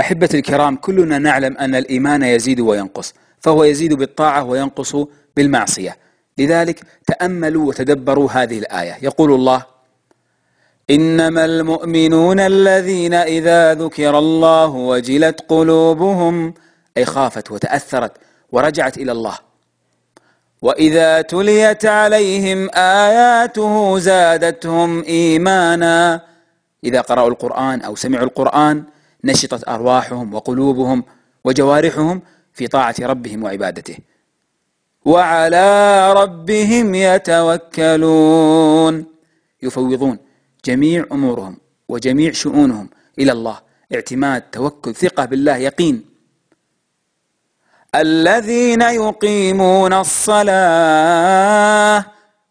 أحبة الكرام كلنا نعلم أن الإيمان يزيد وينقص فهو يزيد بالطاعة وينقص بالمعصية. لذلك تأملوا وتدبروا هذه الآية. يقول الله إنما المؤمنون الذين إذا ذكر الله وجلت قلوبهم أي خافت وتأثرت ورجعت إلى الله. وإذا تليت عليهم آياته زادتهم إيمانا. إذا قرأوا القرآن أو سمعوا القرآن نشطت أرواحهم وقلوبهم وجوارحهم في طاعة ربهم وعبادته. وعلى ربهم يتوكلون. يفوضون جميع أمورهم وجميع شؤونهم إلى الله. اعتماد توكل ثقة بالله يقين. الذين يقيمون الصلاة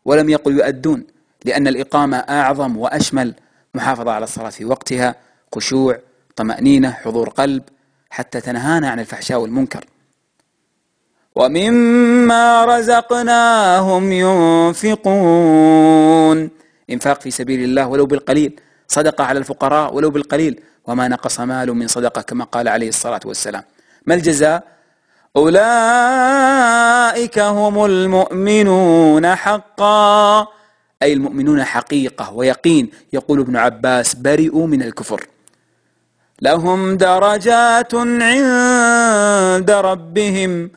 ولم يقل يؤدون لأن الإقامة أعظم وأشمل. محافظة على الصلاة في وقتها خشوع طمانينه حضور قلب حتى تنهانا عن الفحشاء والمنكر. ومما رزقناهم ينفقون. إنفاق في سبيل الله ولو بالقليل. صدقة على الفقراء ولو بالقليل. وما نقص مال من صدقة كما قال عليه الصلاة والسلام. ما الجزاء؟ أولئك هم المؤمنون حقا. أي المؤمنون حقيقة ويقين. يقول ابن عباس برئوا من الكفر. لهم درجات عند ربهم.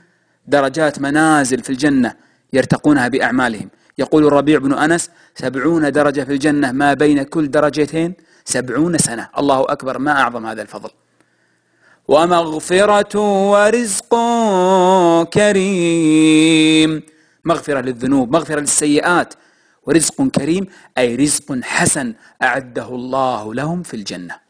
درجات منازل في الجنة يرتقونها بأعمالهم. يقول الربيع بن أنس سبعون درجة في الجنة ما بين كل درجتين؟ سبعون سنة. الله أكبر ما أعظم هذا الفضل. ومغفرة ورزق كريم. مغفرة للذنوب مغفرة للسيئات. ورزق كريم أي رزق حسن أعده الله لهم في الجنة.